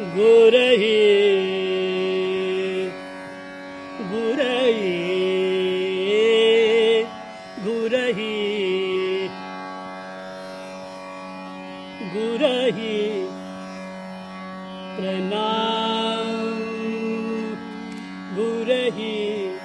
गुरही। गुरही। गुरही। प्रणाम। प्रणा गी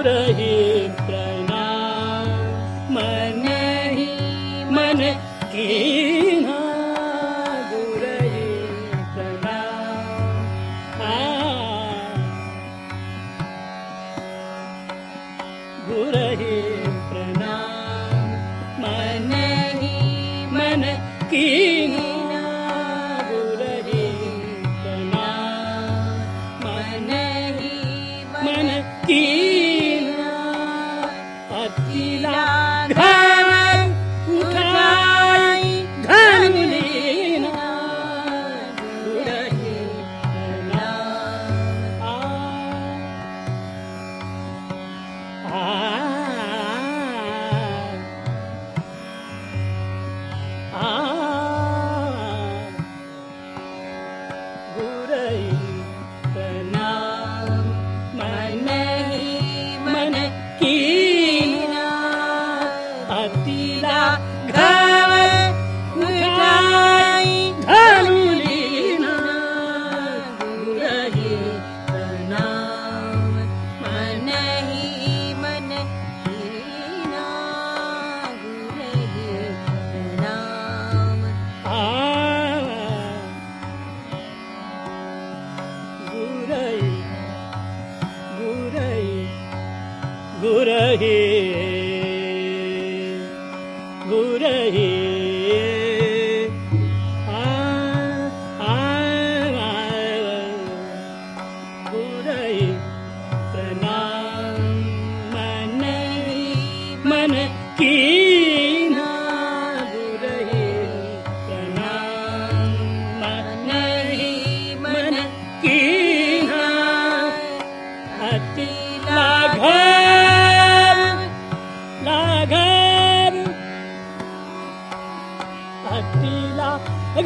Purahi.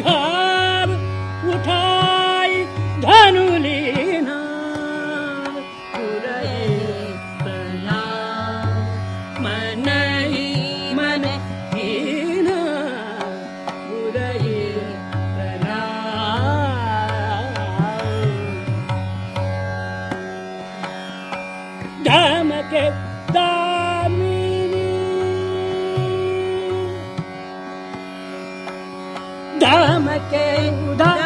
God. मे उदा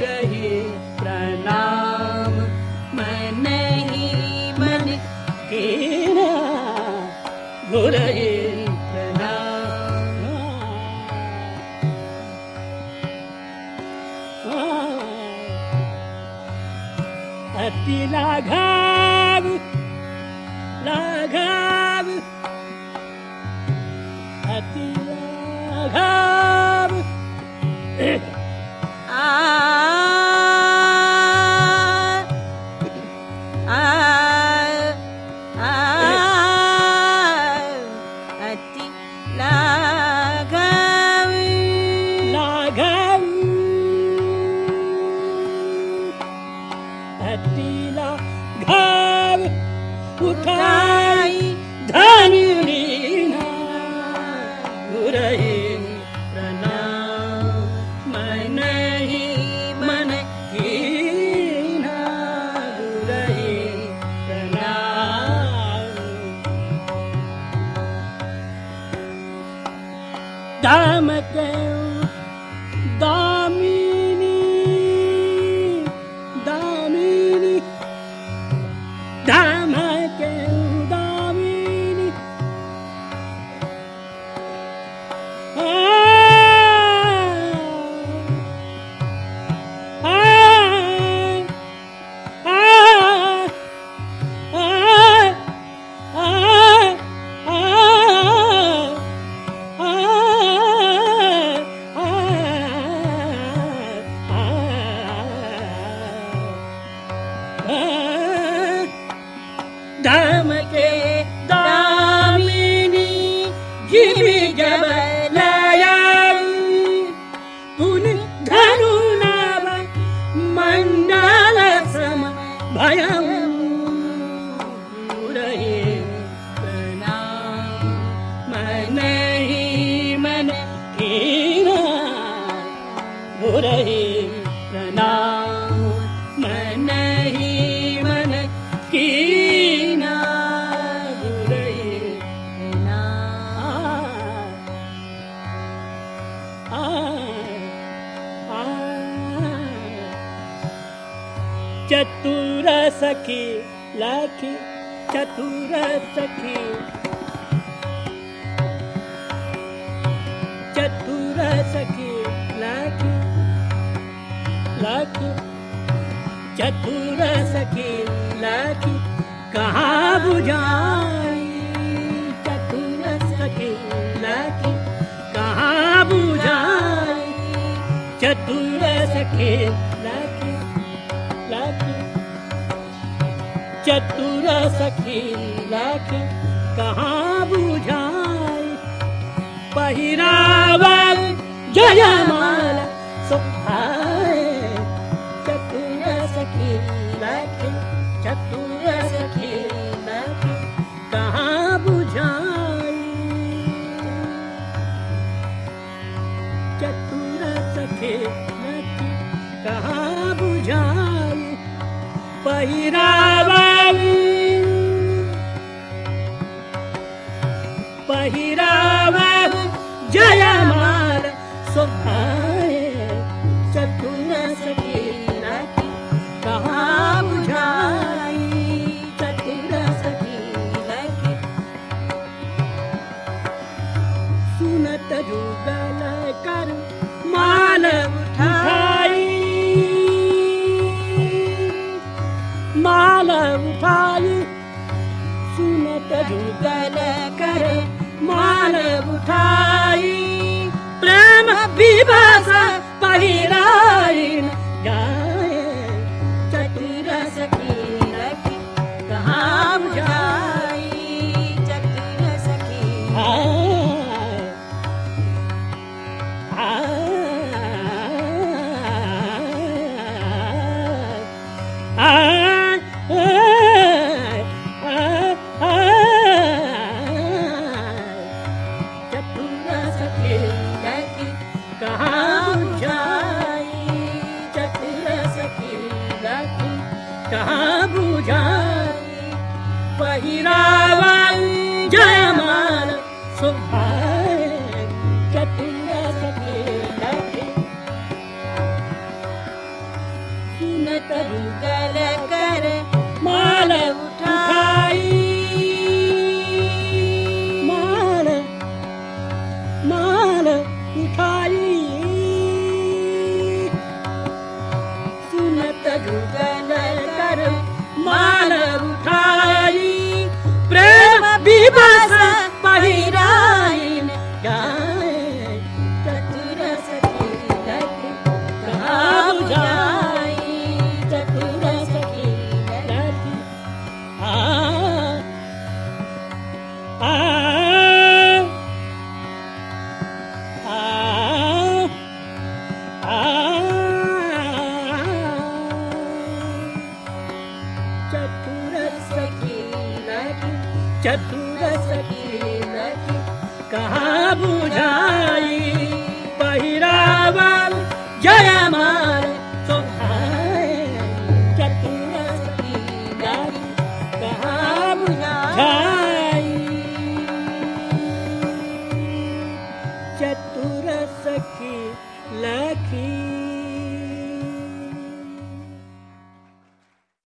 कही प्रणा सखी लाखी चतुर सखी। चतुर सखी लाखी लाखी चतुर सखी लाखी कहाँ बुझाई? चतुर सखी लाखी कहाँ बुझाई? चतुर सखी लाखी लाखी चतुर सखी लाखी कहाँ जयमाला सुखाए। चतुर सखी लाखी चतुर सखी लाखी कहाँ बुझाई पहिरावल पहिरावल जयमाल सुखाए सुनत गल कर माल उठाई। माल माल उठाई। सुनत जुगल कर माल उठाई। प्रेम